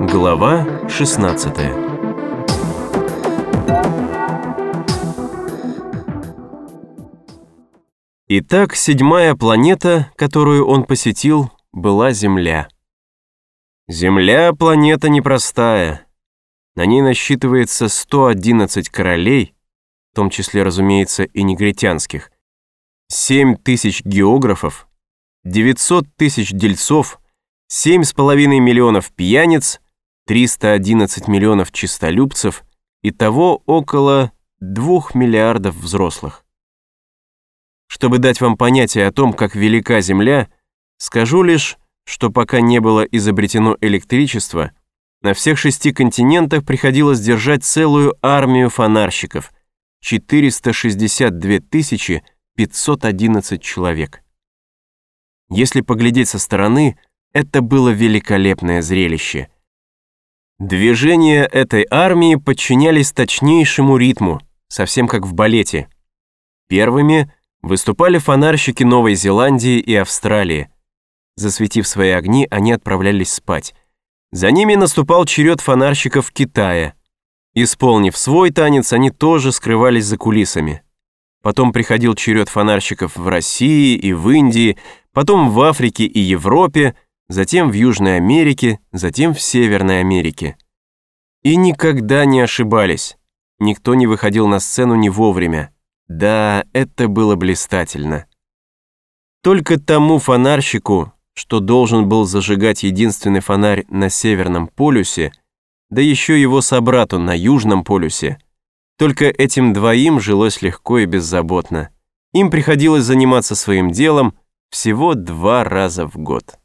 Глава 16 Итак, седьмая планета, которую он посетил, была Земля. Земля — планета непростая. На ней насчитывается 111 королей, в том числе, разумеется, и негритянских, 7 тысяч географов, 900 тысяч дельцов, 7,5 миллионов пьяниц, 311 миллионов чистолюбцев, и того около 2 миллиардов взрослых. Чтобы дать вам понятие о том, как велика Земля, скажу лишь, что пока не было изобретено электричество, на всех шести континентах приходилось держать целую армию фонарщиков – 462 511 человек. Если поглядеть со стороны, это было великолепное зрелище. Движения этой армии подчинялись точнейшему ритму, совсем как в балете. Первыми выступали фонарщики Новой Зеландии и Австралии. Засветив свои огни, они отправлялись спать. За ними наступал черед фонарщиков Китая. Исполнив свой танец, они тоже скрывались за кулисами. Потом приходил черед фонарщиков в России и в Индии, потом в Африке и Европе, затем в Южной Америке, затем в Северной Америке. И никогда не ошибались. Никто не выходил на сцену не вовремя. Да, это было блистательно. Только тому фонарщику, что должен был зажигать единственный фонарь на Северном полюсе, да еще его собрату на Южном полюсе, только этим двоим жилось легко и беззаботно. Им приходилось заниматься своим делом всего два раза в год.